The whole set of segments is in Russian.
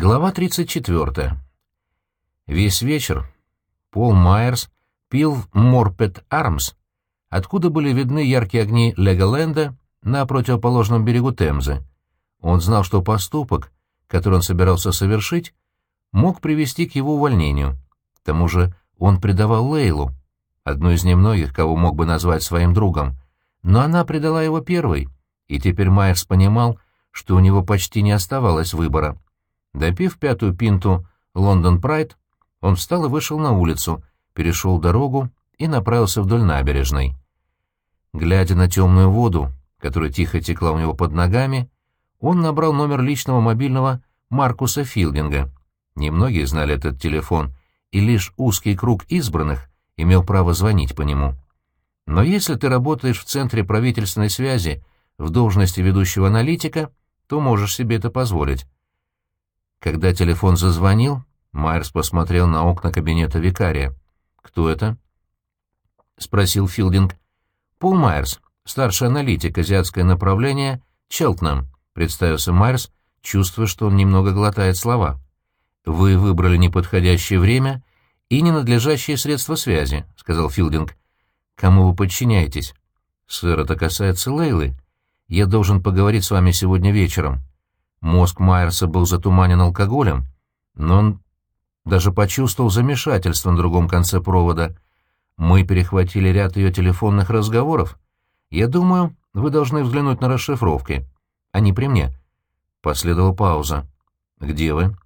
Глава 34. Весь вечер Пол Майерс пил в Морпет Армс, откуда были видны яркие огни Леголенда на противоположном берегу Темзы. Он знал, что поступок, который он собирался совершить, мог привести к его увольнению. К тому же он предавал Лейлу, одну из немногих, кого мог бы назвать своим другом, но она предала его первой, и теперь Майерс понимал, что у него почти не оставалось выбора. Допив пятую пинту «Лондон Прайд», он встал и вышел на улицу, перешел дорогу и направился вдоль набережной. Глядя на темную воду, которая тихо текла у него под ногами, он набрал номер личного мобильного Маркуса Филдинга. Немногие знали этот телефон, и лишь узкий круг избранных имел право звонить по нему. Но если ты работаешь в Центре правительственной связи в должности ведущего аналитика, то можешь себе это позволить. Когда телефон зазвонил, Майерс посмотрел на окна кабинета викария. «Кто это?» — спросил Филдинг. «Пол Майерс, старший аналитик, азиатское направление, Челтнам», — представился Майерс, чувствуя, что он немного глотает слова. «Вы выбрали неподходящее время и ненадлежащие средства связи», — сказал Филдинг. «Кому вы подчиняетесь?» «Сэр, это касается Лейлы. Я должен поговорить с вами сегодня вечером». Мозг Майерса был затуманен алкоголем, но он даже почувствовал замешательство на другом конце провода. Мы перехватили ряд ее телефонных разговоров. Я думаю, вы должны взглянуть на расшифровки. Они при мне. Последовала пауза. «Где вы?»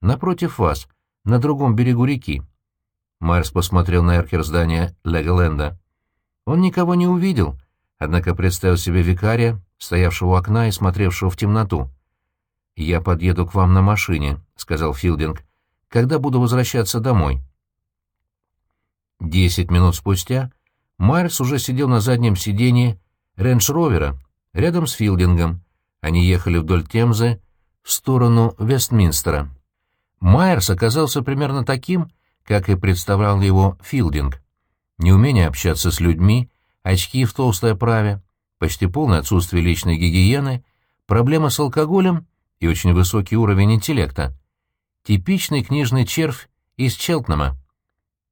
«Напротив вас, на другом берегу реки». Майерс посмотрел на эркер здания Леголенда. Он никого не увидел, однако представил себе викария, стоявшего у окна и смотревшего в темноту. «Я подъеду к вам на машине», — сказал Филдинг, — «когда буду возвращаться домой». Десять минут спустя Майерс уже сидел на заднем сиденье рейндж-ровера рядом с Филдингом. Они ехали вдоль Темзы в сторону Вестминстера. Майерс оказался примерно таким, как и представлял его Филдинг. Неумение общаться с людьми, очки в толстой оправе, почти полное отсутствие личной гигиены, проблема с алкоголем и очень высокий уровень интеллекта. Типичный книжный червь из Челтнама.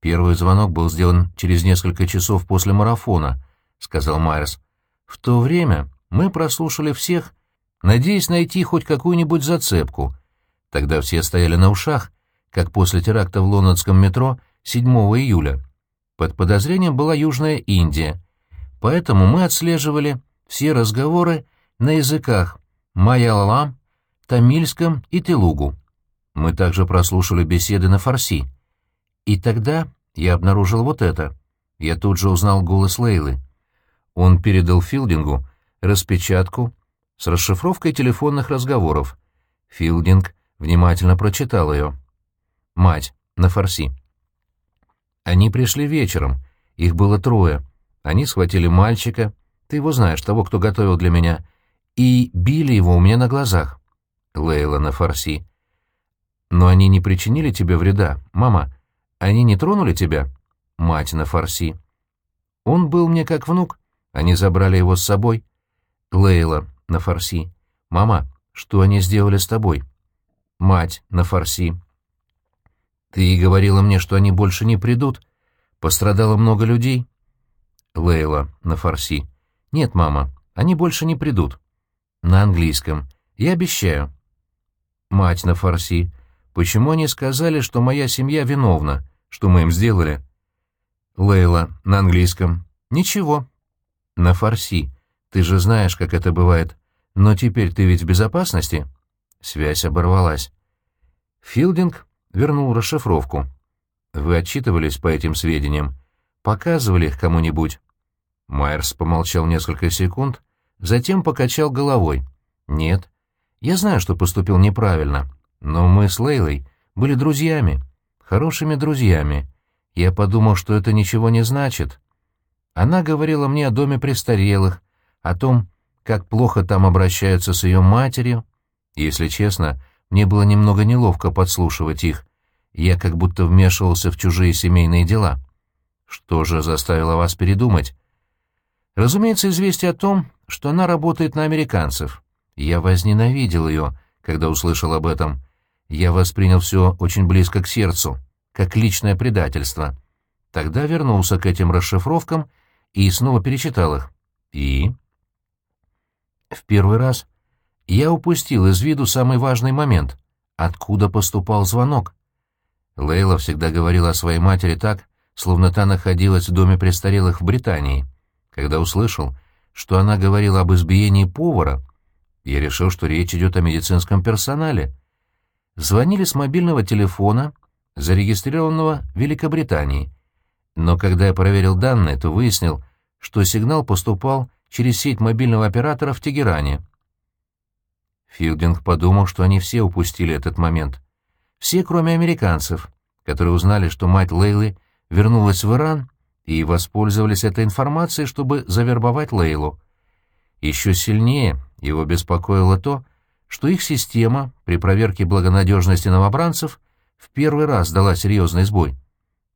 Первый звонок был сделан через несколько часов после марафона, — сказал Майерс. В то время мы прослушали всех, надеясь найти хоть какую-нибудь зацепку. Тогда все стояли на ушах, как после теракта в лондонском метро 7 июля. Под подозрением была Южная Индия, поэтому мы отслеживали все разговоры на языках майялалам, тамильском и телугу. Мы также прослушали беседы на фарси. И тогда я обнаружил вот это. Я тут же узнал голос Лейлы. Он передал Филдингу распечатку с расшифровкой телефонных разговоров. Филдинг внимательно прочитал ее. «Мать, на фарси». Они пришли вечером. Их было трое. Они схватили мальчика, ты его знаешь, того, кто готовил для меня, и били его у меня на глазах. Лейла на фарси. «Но они не причинили тебе вреда, мама? Они не тронули тебя?» Мать на фарси. «Он был мне как внук. Они забрали его с собой». Лейла на фарси. «Мама, что они сделали с тобой?» Мать на фарси. «Ты говорила мне, что они больше не придут. Пострадало много людей». Лейла на фарси. «Нет, мама, они больше не придут». На английском. «Я обещаю». Мать на фарси. Почему они сказали, что моя семья виновна? Что мы им сделали? Лейла на английском. Ничего. На фарси. Ты же знаешь, как это бывает. Но теперь ты ведь в безопасности? Связь оборвалась. Филдинг вернул расшифровку. Вы отчитывались по этим сведениям? Показывали их кому-нибудь? Майерс помолчал несколько секунд, затем покачал головой. Нет, я знаю, что поступил неправильно, но мы с Лейлой были друзьями, хорошими друзьями. Я подумал, что это ничего не значит. Она говорила мне о доме престарелых, о том, как плохо там обращаются с ее матерью. Если честно, мне было немного неловко подслушивать их. Я как будто вмешивался в чужие семейные дела. Что же заставило вас передумать? Разумеется, известие о том, что она работает на американцев. Я возненавидел ее, когда услышал об этом. Я воспринял все очень близко к сердцу, как личное предательство. Тогда вернулся к этим расшифровкам и снова перечитал их. И... В первый раз я упустил из виду самый важный момент — откуда поступал звонок. Лейла всегда говорила о своей матери так, словно та находилась в доме престарелых в Британии. Когда услышал, что она говорила об избиении повара, я решил, что речь идет о медицинском персонале. Звонили с мобильного телефона, зарегистрированного в Великобритании. Но когда я проверил данные, то выяснил, что сигнал поступал через сеть мобильного оператора в Тегеране. Филдинг подумал, что они все упустили этот момент. Все, кроме американцев, которые узнали, что мать Лейлы вернулась в Иран и воспользовались этой информацией, чтобы завербовать Лейлу. Еще сильнее его беспокоило то, что их система при проверке благонадежности новобранцев в первый раз дала серьезный сбой.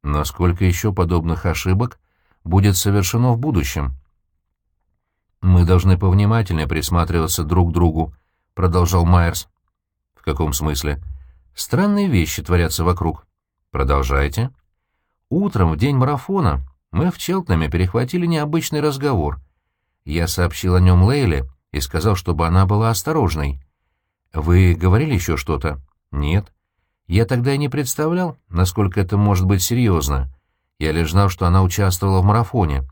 Насколько еще подобных ошибок будет совершено в будущем? «Мы должны повнимательнее присматриваться друг к другу», — продолжал Майерс. «В каком смысле?» «Странные вещи творятся вокруг». «Продолжайте». Утром, в день марафона, мы в Челтнаме перехватили необычный разговор. Я сообщил о нем Лейле и сказал, чтобы она была осторожной. «Вы говорили еще что-то?» «Нет». Я тогда и не представлял, насколько это может быть серьезно. Я лишь знал, что она участвовала в марафоне.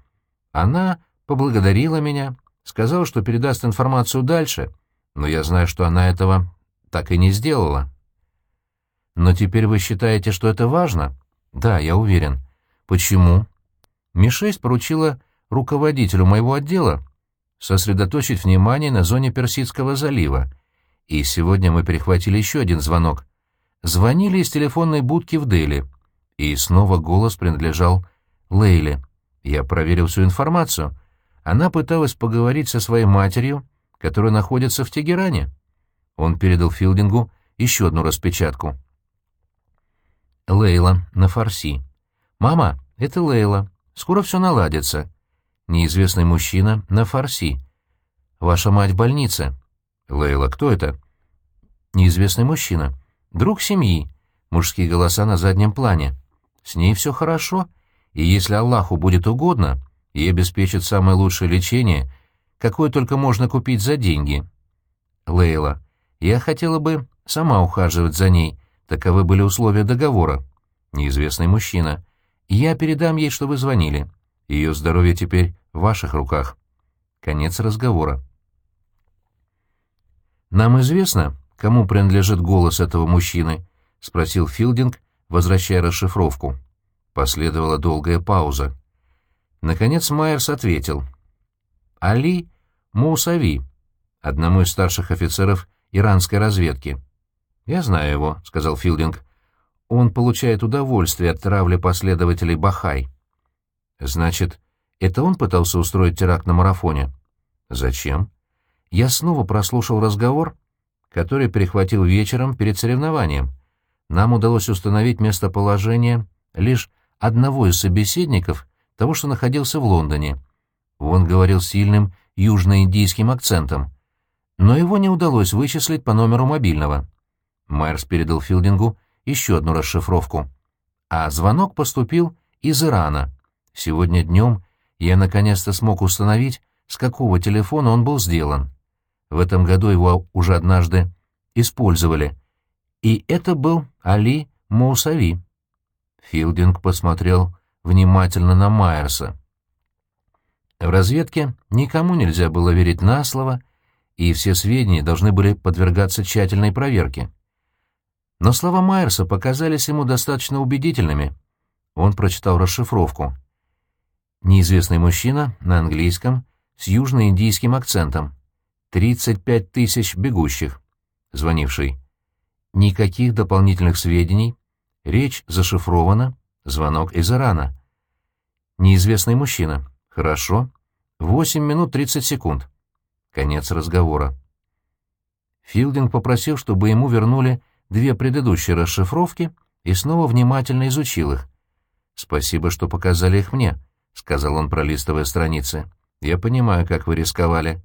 Она поблагодарила меня, сказала, что передаст информацию дальше, но я знаю, что она этого так и не сделала. Но теперь вы считаете, что это важно? Да, я уверен. Почему? Ми-6 поручила руководителю моего отдела сосредоточить внимание на зоне Персидского залива, и сегодня мы перехватили еще один звонок. Звонили из телефонной будки в Дели, и снова голос принадлежал Лейле. Я проверил всю информацию. Она пыталась поговорить со своей матерью, которая находится в Тегеране. Он передал Филдингу еще одну распечатку. Лейла на фарси. «Мама, это Лейла. Скоро все наладится. Неизвестный мужчина на фарси. Ваша мать в больнице». «Лейла, кто это?» «Неизвестный мужчина. Друг семьи. Мужские голоса на заднем плане. С ней все хорошо, и если Аллаху будет угодно, ей обеспечит самое лучшее лечение, какое только можно купить за деньги. Лейла, я хотела бы сама ухаживать за ней, таковы были условия договора. Неизвестный мужчина. Я передам ей, что вы звонили. Ее здоровье теперь в ваших руках. Конец разговора. Нам известно, кому принадлежит голос этого мужчины, — спросил Филдинг, возвращая расшифровку. Последовала долгая пауза. Наконец Майерс ответил. «Али Мусави, одному из старших офицеров иранской разведки». «Я знаю его», — сказал Филдинг. «Он получает удовольствие от травли последователей Бахай». «Значит, это он пытался устроить теракт на марафоне?» «Зачем?» Я снова прослушал разговор, который перехватил вечером перед соревнованием нам удалось установить местоположение лишь одного из собеседников, того, что находился в Лондоне. Он говорил сильным южноиндийским акцентом, но его не удалось вычислить по номеру мобильного. Майерс передал Филдингу еще одну расшифровку. А звонок поступил из Ирана. Сегодня днем я наконец-то смог установить, с какого телефона он был сделан. В этом году его уже однажды использовали — и это был Али Моусави. Филдинг посмотрел внимательно на Майерса. В разведке никому нельзя было верить на слово, и все сведения должны были подвергаться тщательной проверке. Но слова Майерса показались ему достаточно убедительными. Он прочитал расшифровку. Неизвестный мужчина на английском с южноиндийским акцентом. 35 тысяч бегущих. Звонивший. Никаких дополнительных сведений. Речь зашифрована. Звонок из Ирана. Неизвестный мужчина. Хорошо. Восемь минут тридцать секунд. Конец разговора. Филдинг попросил, чтобы ему вернули две предыдущие расшифровки и снова внимательно изучил их. «Спасибо, что показали их мне», — сказал он, пролистывая страницы. «Я понимаю, как вы рисковали.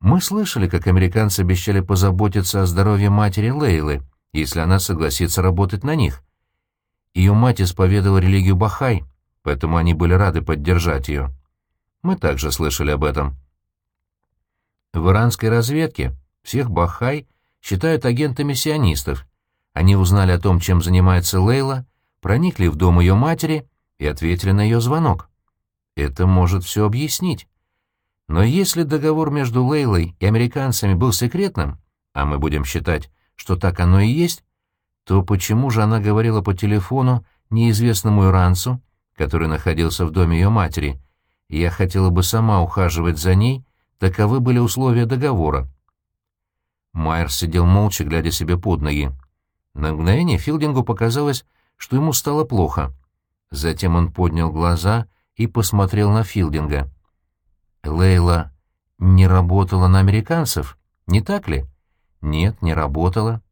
Мы слышали, как американцы обещали позаботиться о здоровье матери Лейлы, если она согласится работать на них. Ее мать исповедовала религию Бахай, поэтому они были рады поддержать ее. Мы также слышали об этом. В иранской разведке всех Бахай считают агентами сионистов. Они узнали о том, чем занимается Лейла, проникли в дом ее матери и ответили на ее звонок. Это может все объяснить. Но если договор между Лейлой и американцами был секретным, а мы будем считать, что так оно и есть, то почему же она говорила по телефону неизвестному иранцу, который находился в доме ее матери, я хотела бы сама ухаживать за ней, таковы были условия договора. Майер сидел молча, глядя себе под ноги. На мгновение Филдингу показалось, что ему стало плохо. Затем он поднял глаза и посмотрел на Филдинга. «Лейла не работала на американцев, не так ли?» «Нет, не работала».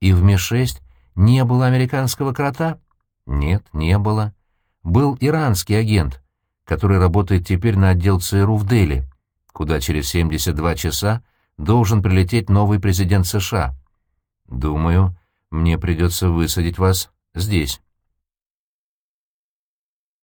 «И в Ми-6 не было американского крота?» «Нет, не было. Был иранский агент, который работает теперь на отдел ЦРУ в Дели, куда через 72 часа должен прилететь новый президент США. Думаю, мне придется высадить вас здесь».